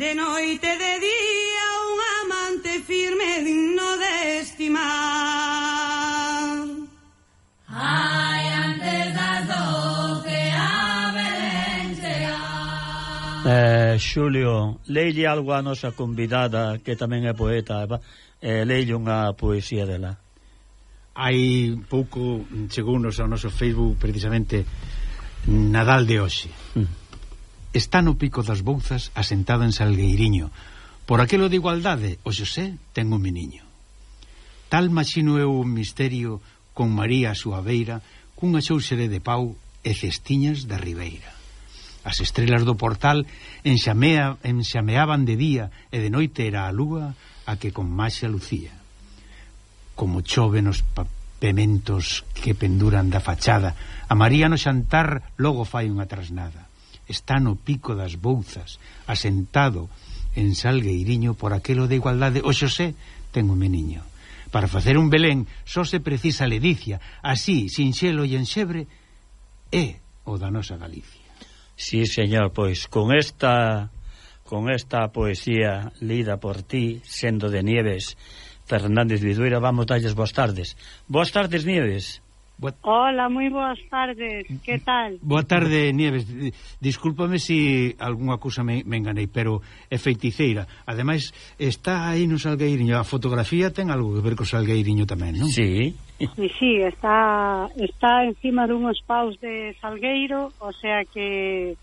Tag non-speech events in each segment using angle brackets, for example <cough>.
De noite de día un amante firme digno de estimar. Ai, antes das doce a Belén Eh, Xulio, leille algo a nosa convidada que tamén é poeta eh, leille unha poesía dela Hai pouco chegou nos ao noso Facebook precisamente Nadal de hoxe mm está no pico das bouzas asentado en Salgueiriño. Por aquelo de igualdade, o Xosé ten un meniño. Tal maxino eu un misterio con María a súa beira, cunha xouxere de pau e cestiñas da ribeira. As estrelas do portal enxamea, enxameaban de día e de noite era a lúa a que con máxia lucía. Como chove nos papementos que penduran da fachada, a María no xantar logo fai unha trasnada está no pico das bouzas, asentado en Salgueiriño por aquelo de igualdade. O Xosé ten un meniño. Para facer un Belén só se precisa ledicia, así, sinxelo e enxebre, é o da nosa Galicia. Sí, señor, pois con esta con esta poesía lida por ti, sendo de Nieves Fernández Viduira, vamos dalles boas tardes. Boas tardes, Nieves. Boa... Hola, moi boas tardes, que tal? Boa tarde, Nieves. Discúlpame se si algunha cousa me, me enganei Pero é feiticeira Ademais, está aí no Salgueiriño. A fotografía ten algo que ver co Salgueiriño tamén, non? Sí. Sí, está, está encima dunhos paus de Salgueiro O sea que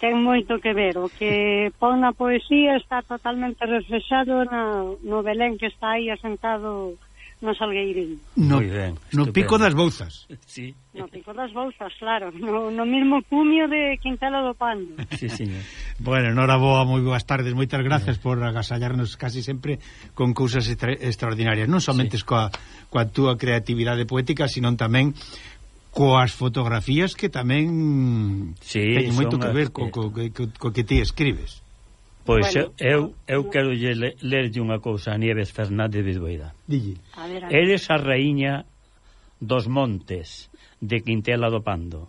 ten moito que ver. O que pon na poesía está totalmente reflexado na, no Belén que está aí asentado no Salgueirín. No, ben, no estupendo. Pico das Bouzas. <laughs> Sí. No Pico das Bouzas, claro. No, no mismo cumio de Quintela do Pando. Sí, señor. bueno, enhoraboa, moi boas tardes. Moitas gracias por agasallarnos casi sempre con cousas extraordinarias. Non somente sí. coa, coa túa creatividade poética, sino tamén coas fotografías que tamén sí, teñen moito que ver co, co, co, co que ti escribes. Pois bueno, eu, eu quero lle, lerlle unha cousa a Nieves Fernández Bisboida. Dille. A ver, a ver. Eres a raíña dos montes de Quintela do Pando.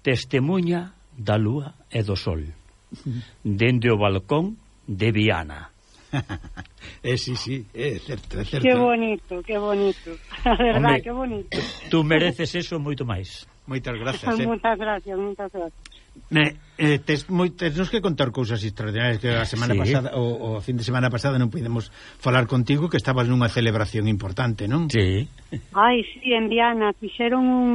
Testemunha da lúa e do sol. <laughs> Dende o balcón de Viana. <laughs> eh, sí, sí, eh, é eh, certo, é certo. Que bonito, que bonito. <laughs> A verdade, Hombre, que bonito. Tú mereces eso moito máis. Moitas gracias. Eh. Moitas gracias, moitas gracias. Ne, eh, tes, moi, tes nos que contar cousas extraordinarias que a semana sí. pasada o, o fin de semana pasada non podemos falar contigo que estabas nunha celebración importante, non? Sí. Ai, sí, en Viana fixeron un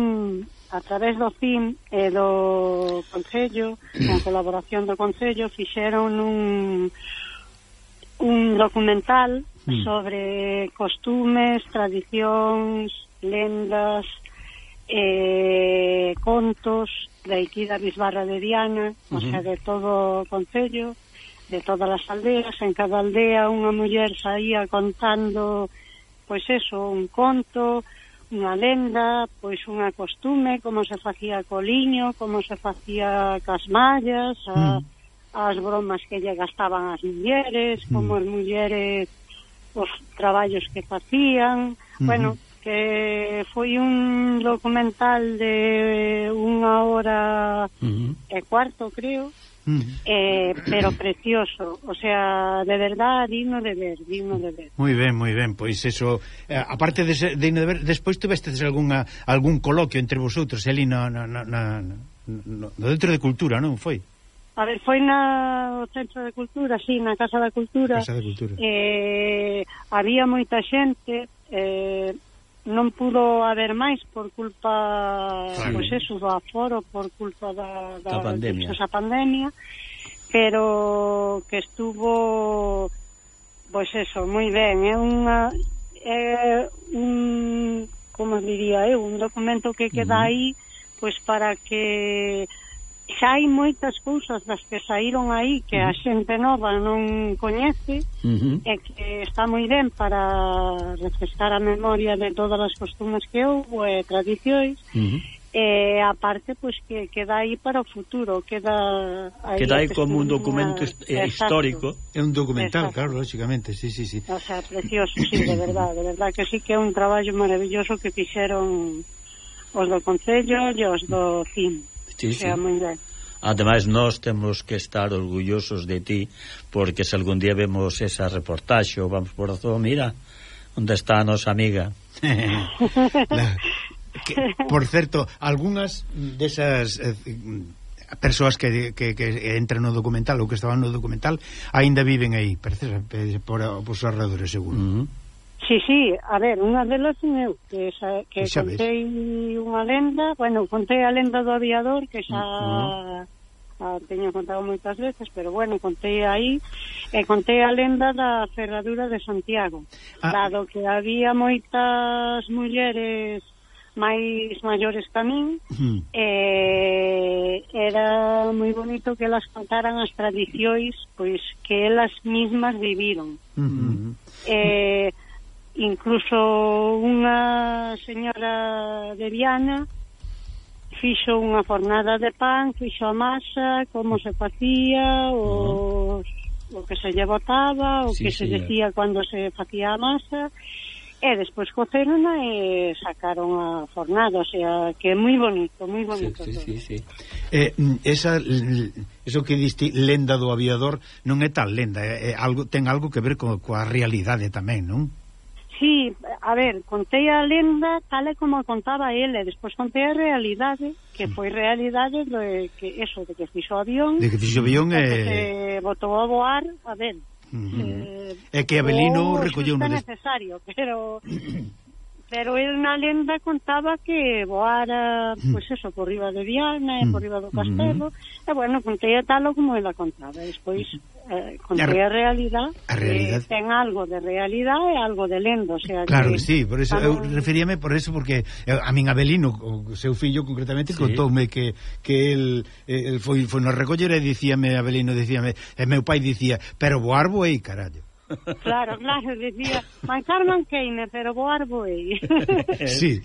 a través do CIM e do Concello, <clears throat> con colaboración do Concello, fixeron un un documental mm. sobre costumes, tradicións, lendas eh, contos de aquí da Bisbarra de Diana, uh -huh. o sea, de todo o Concello, de todas as aldeas, en cada aldea unha muller saía contando, pois eso, un conto, unha lenda, pois unha costume, como se facía coliño, como se facía cas mallas, a, mm. as bromas que lle gastaban as mulleres, como mm. as mulleres os traballos que facían, mm. bueno, que foi un documental de unha hora uh -huh. e cuarto, creo, uh -huh. eh, pero precioso, o sea, de verdad, digno de ver, digno de ver. Moi ben, moi ben, pois eso, eh, aparte de ser digno de ver, despois tuvestes algunha, algún coloquio entre vosotros, ali na, na, na, na, no, no Centro de Cultura, non foi? A ver, foi na o Centro de Cultura, sí, na Casa da Cultura. Casa da Cultura. Eh, había moita xente, eh, non pudo haber máis por culpa, claro. pois eso, do aforo, por culpa da, da, da pandemia. Esa pandemia, pero que estuvo, pois eso, moi ben. É unha, é un, como diría eu, un documento que queda uh -huh. aí, pois para que xa hai moitas cousas das que saíron aí que a xente nova non coñece uh -huh. e que está moi ben para refrescar a memoria de todas as costumes que houve e tradicións uh -huh. e aparte pois, que queda aí para o futuro queda aí queda aí como un documento una... Eh, histórico é un documental, Exacto. claro, lógicamente sí, sí, sí. o sea, precioso, sí, de <coughs> verdade de verdade que sí que é un traballo maravilloso que fixeron os do Concello e os do CIM Sí, sí. É moi ben. Ademais, nós temos que estar orgullosos de ti, porque se algún día vemos esa reportaxe ou vamos por todo, mira, onde está a nosa amiga. <laughs> La, que, por certo, algunhas desas... Eh, persoas que, que, que entran no documental ou que estaban no documental aínda viven aí, parece, por, por, por os arredores seguro. Uh -huh. Sí, sí, a ver, unha delas eu, que, xa, que xa contei ves? unha lenda, bueno, contei a lenda do aviador, que xa uh -huh. a, teño contado moitas veces, pero bueno, contei aí, e contei a lenda da ferradura de Santiago, ah. dado que había moitas mulleres máis maiores que a min -huh. eh, era moi bonito que elas contaran as tradicións pois que elas mismas viviron Uh -huh. eh, incluso unha señora de Viana fixo unha fornada de pan, fixo a masa, como se facía, o, o que se lle botaba, o sí, que se eh. decía cando se facía a masa, e despois cocerona e sacaron a fornada, o sea, que é moi bonito, moi bonito. Sí, sí, sí, sí. Eh, esa eso que diste lenda do aviador non é tal lenda, é, é algo ten algo que ver co, coa realidade tamén, non? Sí, a ver, contei a lenda tal e como contaba ele, eh, despois contei a realidade, que foi realidade de que eso, de que fixo avión. De que fixo avión e... Eh... botou a voar, a ver. Uh -huh. eh, é que Abelino oh, recolleu... Non é necesario, pero... <clears throat> <clears throat> pero el na lenda contaba que voara, pois pues eso, por riba de Viana e por riba do mm. mm-hmm. castelo, e bueno, contei talo como ela contaba, e despois eh, contei a, a realidad, a realidad. Que eh, ten algo de realidad e algo de lenda, o sea, Claro que, que sí, por eso, eu referíame por eso, porque eh, a min Abelino, o seu fillo concretamente, sí. contoume que, que el, eh, el foi, foi no recoller e dicíame, Abelino, dicíame, e meu pai dicía, pero voar voei, carallo. Claro, <laughs> claro, decía, mai Carmen Keine, pero voar <laughs> <laughs> voy. Sí.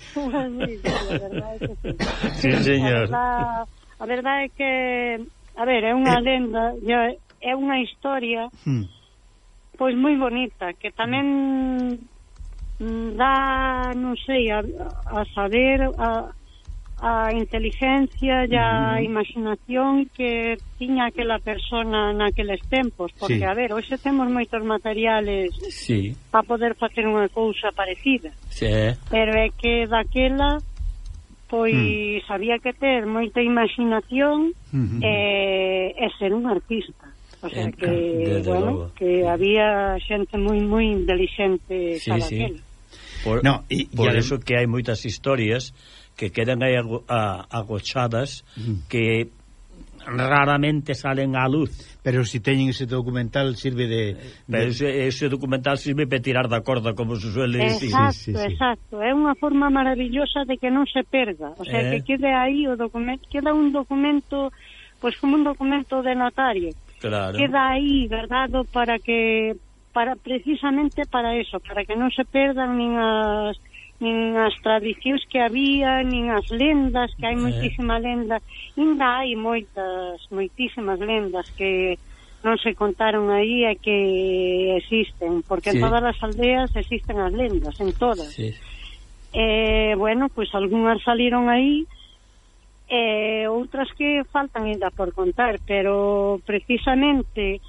sí, señor. A verdade, a verdade é que, a ver, é unha eh. lenda, é unha historia hmm. pois moi bonita, que tamén hmm. dá, non sei, a, a saber a, a inteligencia e a imaginación que tiña aquela persona naqueles tempos, porque sí. a ver, hoxe temos moitos materiales sí. para poder facer unha cousa parecida. Sí. Pero é que daquela pois mm. había que ter moita imaginación mm -hmm. e, e ser un artista. O sea que, bueno, logo. que había xente moi moi inteligente sí, para sí. Aquel. Por, no, y, por y eso que hai moitas historias que quedan aí agochadas mm. que raramente salen á luz. Pero si teñen ese documental sirve de... Pero ese, ese documental sirve para tirar da corda, como se suele decir. Exacto, sí, sí, sí. exacto. É unha forma maravillosa de que non se perda. O sea, eh... que quede aí o documento... Queda un documento, pois pues, como un documento de notario. Claro. Queda aí, verdado, para que... Para, precisamente para eso, para que non se perdan nin as nin as tradicións que había, nin as lendas, que hai eh. moitísima lenda, ainda hai moitas, moitísimas lendas que non se contaron aí e que existen, porque sí. en todas as aldeas existen as lendas, en todas. Sí. Eh, bueno, pois pues, algunhas saliron aí, e eh, outras que faltan ainda por contar, pero precisamente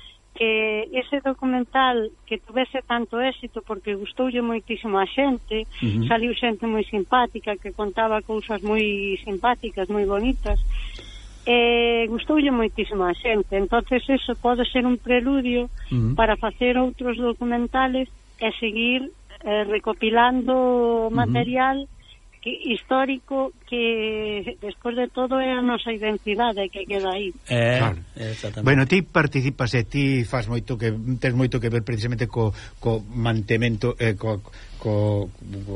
eh, ese documental que tuvese tanto éxito porque gustoulle moitísimo a xente, uh -huh. saliu xente moi simpática que contaba cousas moi simpáticas, moi bonitas. Eh, gustoulle moitísimo a xente, entonces eso pode ser un preludio uh -huh. para facer outros documentales e seguir eh, recopilando material uh -huh. material que histórico que despois de todo é a nosa identidade que queda aí. Eh, eh claro. Bueno, ti participas e ti fas moito que tes moito que ver precisamente co, co mantemento eh, co, co,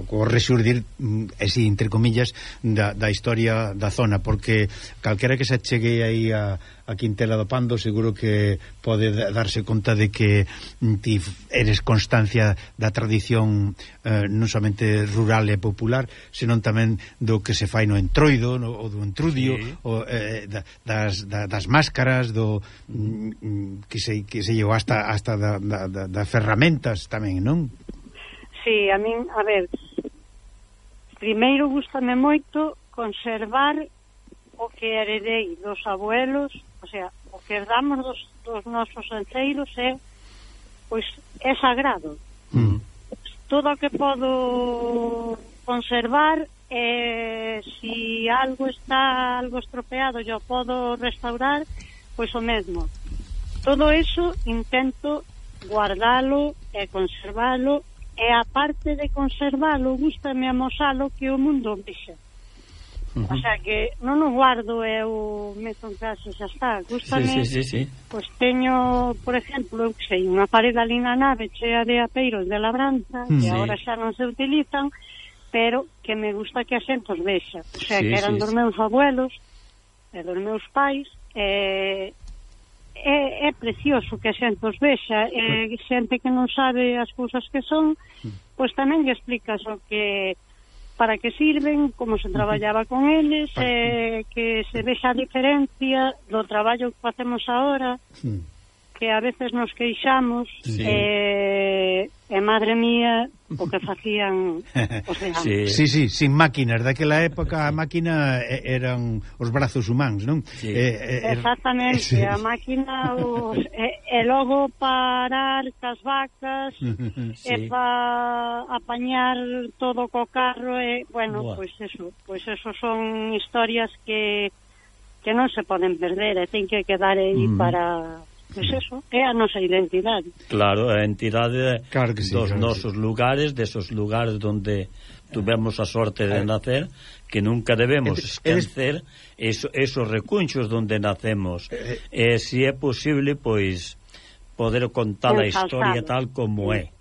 co resurdir mm, así, entre comillas da, da historia da zona porque calquera que se chegue aí a, a Quintela do Pando seguro que pode darse conta de que mm, ti eres constancia da tradición eh, non somente rural e popular senón tamén do que se fai no entroido no, ou do entrudio sí. o, eh, eh, da, das, da, das máscaras do mm, mm que se, que se llevou hasta hasta da, da, das ferramentas tamén, non? Sí, a min, a ver, primeiro gustame moito conservar o que heredei dos abuelos, o sea, o que herdamos dos, dos nosos anceiros é pois é sagrado. Mm. Todo o que podo conservar é, eh, si algo está algo estropeado yo podo restaurar pois o mesmo todo eso intento guardalo e conservalo e a parte de conservalo gustame amosalo que o mundo vexa uh -huh. o sea que non o guardo eu meto en casa xa está gustame, sí, sí, sí, sí. pois teño por exemplo, eu sei, unha parede ali na nave chea de apeiros de labranza mm, que sí. agora xa non se utilizan pero que me gusta que a xente os vexa o sea sí, que eran sí, dos meus abuelos e dos meus pais e é, é precioso que a xente os vexa. E xente que non sabe as cousas que son pois tamén lle explicas o que para que sirven, como se traballaba con eles, eh, que se vexa a diferencia do traballo que facemos agora, sí que a veces nos queixamos sí. eh, e madre mía o que facían <laughs> os veganos. Sí. sí, sí, sin máquinas. Daquela época a máquina eh, eran os brazos humanos, non? Sí. Eh, eh, er- Exactamente, sí. a máquina os, <laughs> e, e logo parar cas vacas <laughs> sí. e pa apañar todo co carro e, bueno, pois pues eso, pois pues eso son historias que que non se poden perder e ten que quedar aí mm. para Pois pues eso, é a nosa identidade. Claro, a entidade claro sí, dos claro nosos sí. lugares, desos lugares onde tuvemos a sorte de nacer, que nunca debemos esquecer eso, esos recunchos onde nacemos. E se é posible, pois, poder contar a historia tal como é.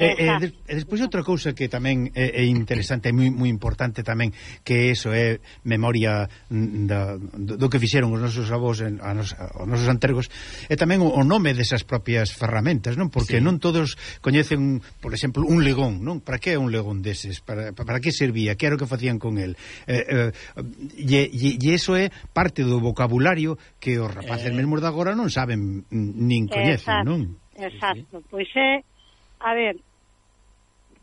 E, e, e despois outra cousa que tamén é, é interesante, e moi, moi importante tamén que eso é memoria da, do, do que fixeron os nosos avós en, a nos, a, os nosos antergos e tamén o, o nome desas propias ferramentas non? Porque sí. non todos coñecen por exemplo un legón non? Para que é un legón deses? Para, para que servía? Que era o que facían con el? Eh, eh, e, e, e eso é parte do vocabulario que os rapaces eh... mesmos de agora non saben nin coñecen exacto, non? exacto, pois é a ver,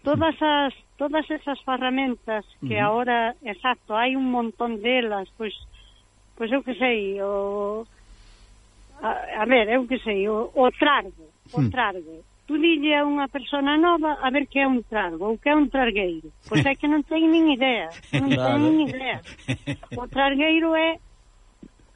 todas as todas esas ferramentas que uh -huh. ahora, exacto, hai un montón delas, pois pois eu que sei, o a, a ver, eu que sei, o, o trargo, o hmm. trargo. Tú dille a unha persona nova a ver que é un trargo ou que é un trargueiro. Pois é que non ten nin idea, <laughs> non ten nin idea. O trargueiro é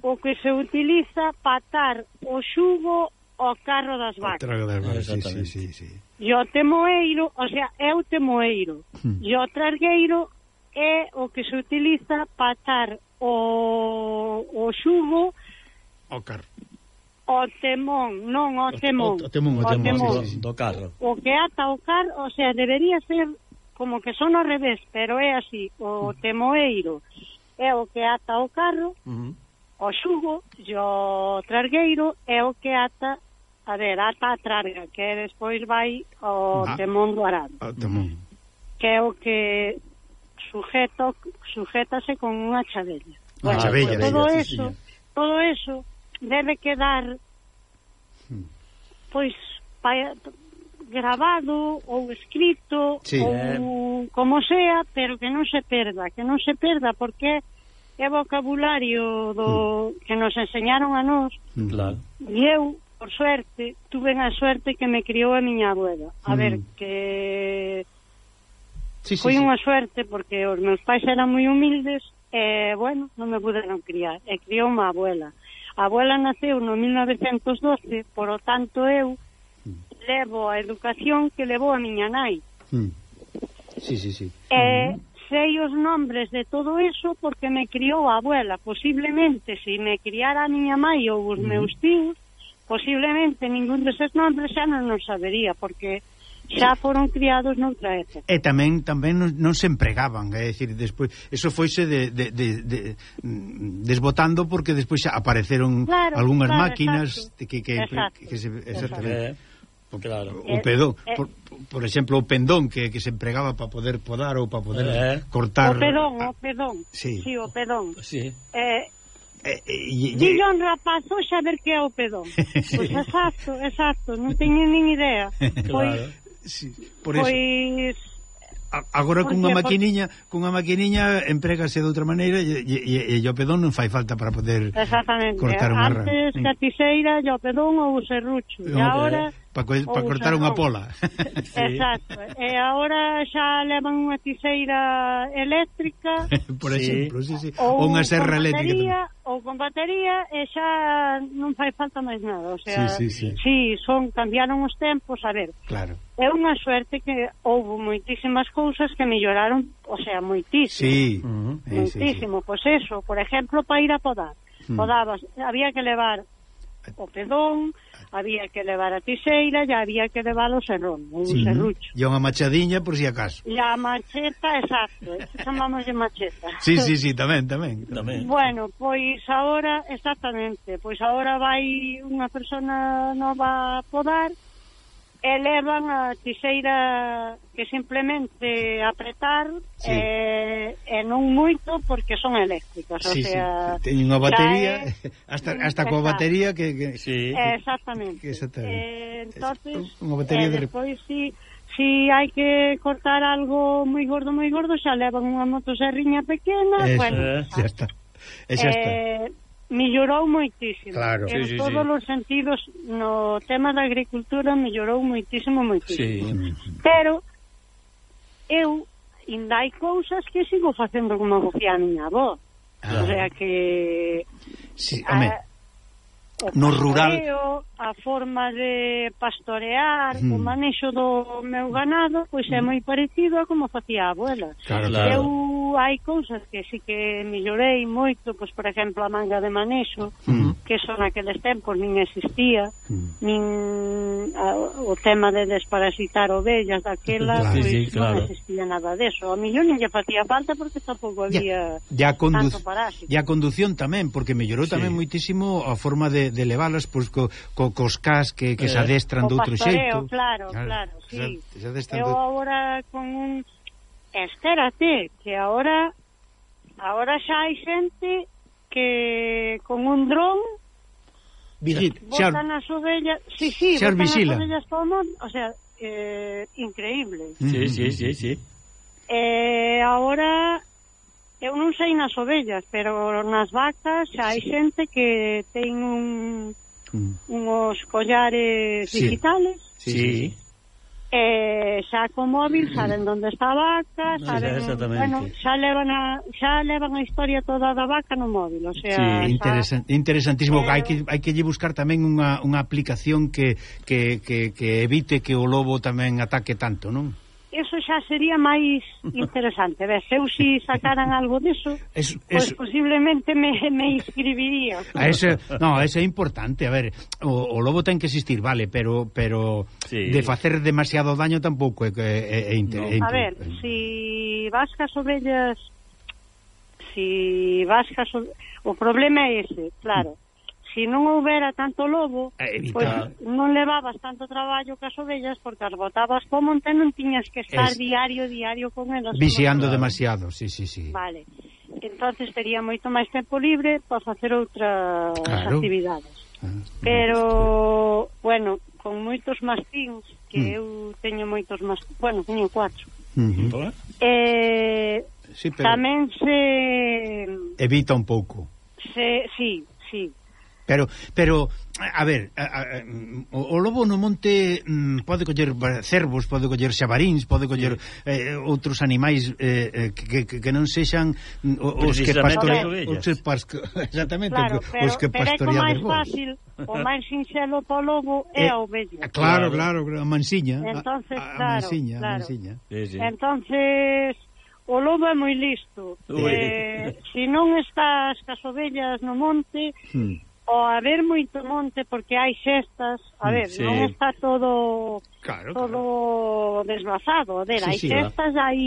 o que se utiliza para atar o xugo ao carro das vacas. O carro das vacas, sí, sí, sí, sí. E o temoeiro, o sea, é o temoeiro. Hmm. E o trargueiro é o que se utiliza para atar o, o xugo O carro. O temón, non o temón. O, o, temón, o, o temón, temón. Do, do carro. O que ata o carro, o sea, debería ser como que son ao revés, pero é así, o hmm. temoeiro é o que ata o carro, uh -huh. o xugo e o trargueiro é o que ata a ver, ata a Trarga, que despois vai ao ah, Temón do Arado. O Temón. Que é o que sujeto, sujetase con unha chavella. Ah, bueno, chavella, pues, todo bella, eso, sí, todo eso debe quedar pois pa, grabado ou escrito sí, ou eh. como sea, pero que non se perda, que non se perda porque é vocabulario do mm. que nos enseñaron a nós. Hmm. Claro. E eu por suerte, tuve a suerte que me criou a miña abuela. A mm. ver, que... Sí, sí, foi sí. unha suerte porque os meus pais eran moi humildes e, bueno, non me puderon criar. E criou unha abuela. A abuela naceu no 1912, por o tanto eu levo a educación que levou a miña nai. Mm. Sí, sí, sí. E sei os nombres de todo eso porque me criou a abuela. Posiblemente, se me criara a miña mãe ou os meus tíos, posiblemente ningún deses nombres xa non nos sabería, porque xa foron criados noutra época. E tamén tamén non, non se empregaban, é dicir, despois eso foise de, de, de, de desbotando porque despois xa apareceron claro, algunhas claro, máquinas exacto. que que exacto, que se exactamente. Exacto. Porque, claro. O pedón, eh, eh, por, por exemplo, o pendón que, que se empregaba para poder podar ou para poder eh, cortar... O pedón, o pedón. Sí, sí o pedón. Sí. Eh, Eh, eh, Dile a eh, un rapaz hoxe a ver que é o pedón. <laughs> Pois exacto, exacto, non teño nin idea. <laughs> Pois, claro. sí, por eso. pois agora cunha maquiniña, cunha maquiniña emprégase de outra maneira e, e, e, e o pedón non fai falta para poder cortar unha rama. Antes caticeira, o pedón ou o serrucho. E agora para pa cortar unha pola. <laughs> <laughs> sí. Exacto. E agora xa levan unha tiseira eléctrica. <laughs> Por exemplo, sí, sí. Ou unha serra eléctrica. Batería, ou con batería e xa non fai falta máis nada. O sea, sí, sí, sí. sí son, cambiaron os tempos, a ver. Claro. É unha suerte que houve moitísimas cousas que melloraron, o sea, moitísimo. Sí. Uh -huh. Moitísimo. Sí, sí, Pois pues eso, por exemplo, para ir a podar. Hmm. Podabas, había que levar o pedón, había que levar a tiseira e había que levar o serrón, o sí. serrucho. E unha machadiña por si acaso. E a macheta, exacto, chamamos de macheta. Sí, sí, sí, tamén, tamén. tamén. Bueno, pois agora, exactamente, pois agora vai unha persona nova a podar elevan a tixeira que simplemente apretar sí. e, e non moito porque son eléctricas, sí, o sea, sí. teñen unha batería <laughs> hasta mm, hasta coa batería que, que sí. exactamente. Que exactamente. Eh, entonces, unha batería eh, de despois si Si hai que cortar algo moi gordo, moi gordo, xa levan unha motoserriña pequena, Eso, bueno, xa, xa está. E xa eh, está. Millorou moitísimo. Claro. En sí, sí, todos sí. os sentidos, no tema da agricultura, millorou moitísimo, moitísimo. Sí. Pero, eu, ainda hai cousas que sigo facendo como facía a miña avó. Ah. O sea que... Sí, home, a, o no rural a forma de pastorear, mm. o hmm. manexo do meu ganado, pois é hmm. moi parecido a como facía a abuela. Claro, claro. Eu hai cousas que sí que mellorei moito, pois por exemplo a manga de manexo, mm. que son aqueles tempos nin existía, mm. nin a, o tema de desparasitar ovellas daquela, claro, pois sí, claro. non existía nada deso. A millón lle facía falta porque tampouco había ya, ya tanto parásito. E a condución tamén, porque mellorou tamén sí. moitísimo a forma de, de leválas pois co, co cos cas que, que eh, se adestran de outro xeito. Claro, ah, claro, claro, sí. Se, se adestran Eu agora con un Espérate, que agora agora xa hai xente que con un dron Vigil, botan as ovellas, sí, sí, xar botan as ovellas todo mundo, o sea, eh, increíble. Sí, sí, sí, sí. Eh, agora Eu non sei nas ovellas, pero nas vacas xa hai xente que ten un, mm. unhos collares sí. digitales. Sí, sí. sí. Eh, xa co móvil saben onde está a vaca, saben, xa, bueno, xa levan a xa levan a historia toda da vaca no móvil, o sea, sí, interesan, xa, interesantísimo, eh, hai que hai que lle buscar tamén unha, unha aplicación que, que, que, que evite que o lobo tamén ataque tanto, non? xa sería máis interesante. Ves, eu si sacaran algo diso, es, es... pois posiblemente me, me inscribiría. A ese, no, ese é importante, a ver, o, o lobo ten que existir, vale, pero pero sí. de facer demasiado daño tampouco é, é, é, inter, no. é inter... A ver, si vascas ovellas si vascas o problema é ese, claro se si non houbera tanto lobo, Evita... pois non levabas tanto traballo que as ovellas porque as botabas como monte non tiñas que estar es... diario, diario con elas. Vixiando demasiado, sí, sí, sí. Vale. Entonces tería moito máis tempo libre para facer outras claro. actividades. Ah, Pero, bueno, con moitos mastíns, que mm. eu teño moitos mastíns, bueno, teño cuatro. Uh -huh. eh, sí, pero... Tamén se... Evita un pouco. Se, sí, sí Pero, pero a ver, a, a, o, o lobo no monte mm, pode coller cervos, pode coller xabaríns, pode coller sí. eh, outros animais eh, eh que, que, que non sexan mm, os que pastorean. Os que pasco, <laughs> exactamente, claro, pero, os que pastorean. Pero é máis fácil, o <laughs> máis sinxelo para o lobo é eh, a ovella. Ah, claro, claro, a mansiña. Entonces, a, a, claro, mansiña, claro. a mansiña. Sí, sí. Entonces, o lobo é moi listo. Eh, se si non estás cas ovellas no monte, hmm o haber moito monte porque hai xestas, a mm, ver, sí. non está todo claro, todo claro. a ver, sí, hai sí, xestas, hai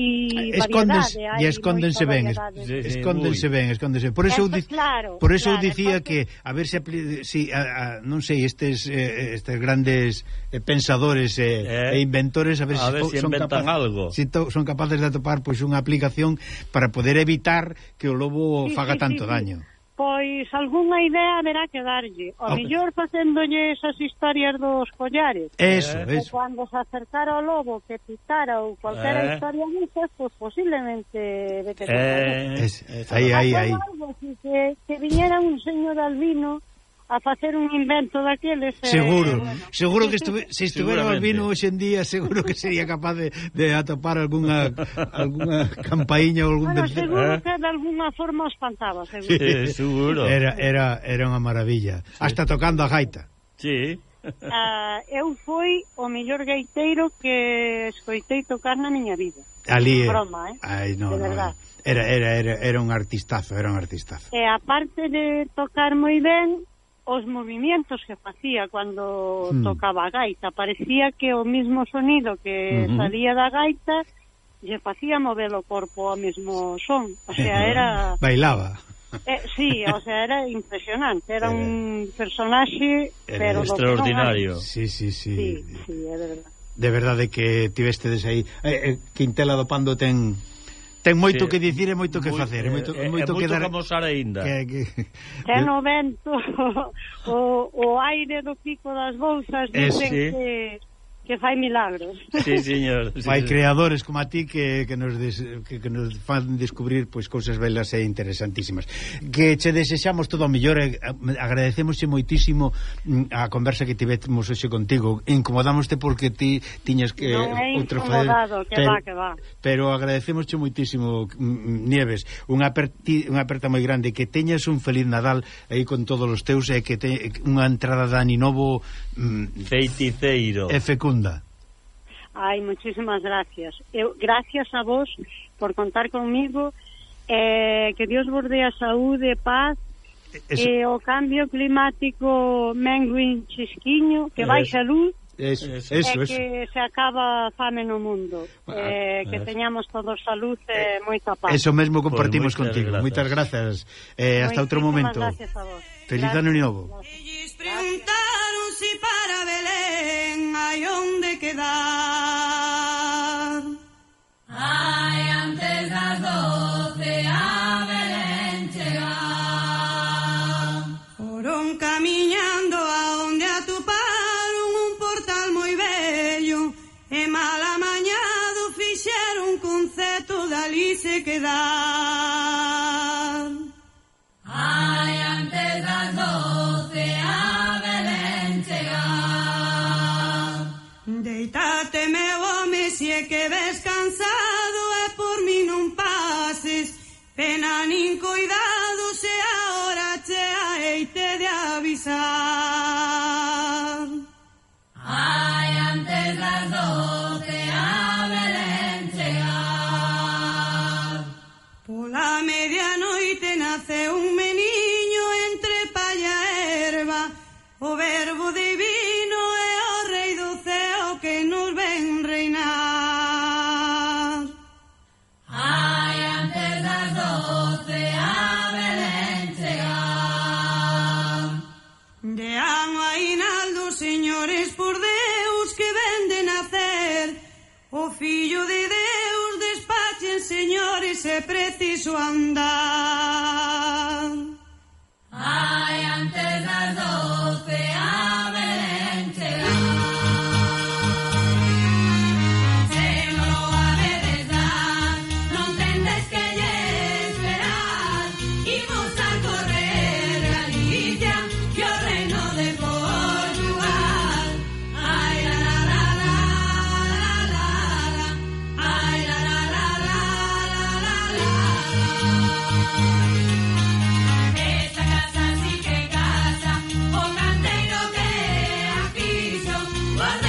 escondes, variedade, hai escóndense ben, sí, sí, escóndense ben, escóndense. Por eso Esto, claro, por eso claro, dicía entonces... que a ver se si a, a, non sei, estes eh, estes grandes eh, pensadores eh, eh, e inventores a ver, a si, ver si son inventan algo. Si to, son capaces de atopar pois pues, unha aplicación para poder evitar que o lobo sí, faga sí, tanto sí, daño. Sí. Pois algunha idea haberá que darlle. O okay. mellor facéndolle esas historias dos collares. Eso, eh, eso. Cando se acercara o lobo que pitara ou cualquera eh. historia desas, pois pues, posiblemente... De que eh, es, es, aí, aí, aí. Que, que viñera un señor albino a facer un invento daqueles eh, seguro, eh, seguro que estuve, se estuvera albino hoxe en día seguro que sería capaz de, de atopar alguna alguna campaíña ou algún bueno, del... seguro ¿Eh? que de alguna forma os espantaba seguro. Sí, seguro. Era, era, era unha maravilla sí. hasta tocando a gaita sí. ah, eu foi o mellor gaiteiro que escoitei tocar na miña vida Ali, broma, eh? Ai, no, de verdad era, era, era, era un artistazo era un artistazo e aparte de tocar moi ben os movimientos que facía cando hmm. tocaba a gaita. Parecía que o mismo sonido que uh salía da gaita lle facía mover o corpo ao mesmo son. O sea, <laughs> era... Bailaba. Eh, sí, o sea, era impresionante, era <laughs> eh, un personaxe pero extraordinario. Sí, sí, sí. Sí, sí, é verdade. De verdade que tivestedes aí eh, eh, Quintela do Pando ten Ten moito sí. que dicir e moito que facer, e moito, eh, moito, moito que dar. como mostrar aínda. Que, que... Ten o vento, <laughs> o, o aire do pico das bolsas, dicen eh, sí. que que fai milagros. Sí, señor. Sí, Hai creadores como a ti que, que, nos des, que, que nos fan descubrir pois pues, cousas belas e interesantísimas. Que che desexamos todo o mellor e moitísimo mm, a conversa que tivemos hoxe contigo. Incomodámoste porque ti tiñas que non é outro incomodado, fader, que pero, va, que va. Pero agradecémosche moitísimo mm, mm, Nieves, unha aperti, unha aperta moi grande que teñas un feliz Nadal aí con todos os teus e que te, unha entrada de Ani Novo mm, feiticeiro. E Onda. Ai, muchísimas gracias. Eu, gracias a vos por contar comigo. Eh, que Dios vos dé a saúde e paz Eso... e o cambio climático menguin chisquiño que baixa luz Eso, eso, eso, que eso. se acaba a fame no mundo ah, eh, que teñamos todos salud e eh, moita paz Eso mesmo compartimos pues, contigo, moitas grazas eh, Hasta outro momento Feliz gracias. ano novo Preguntaron si para Belén hay donde quedar. Money.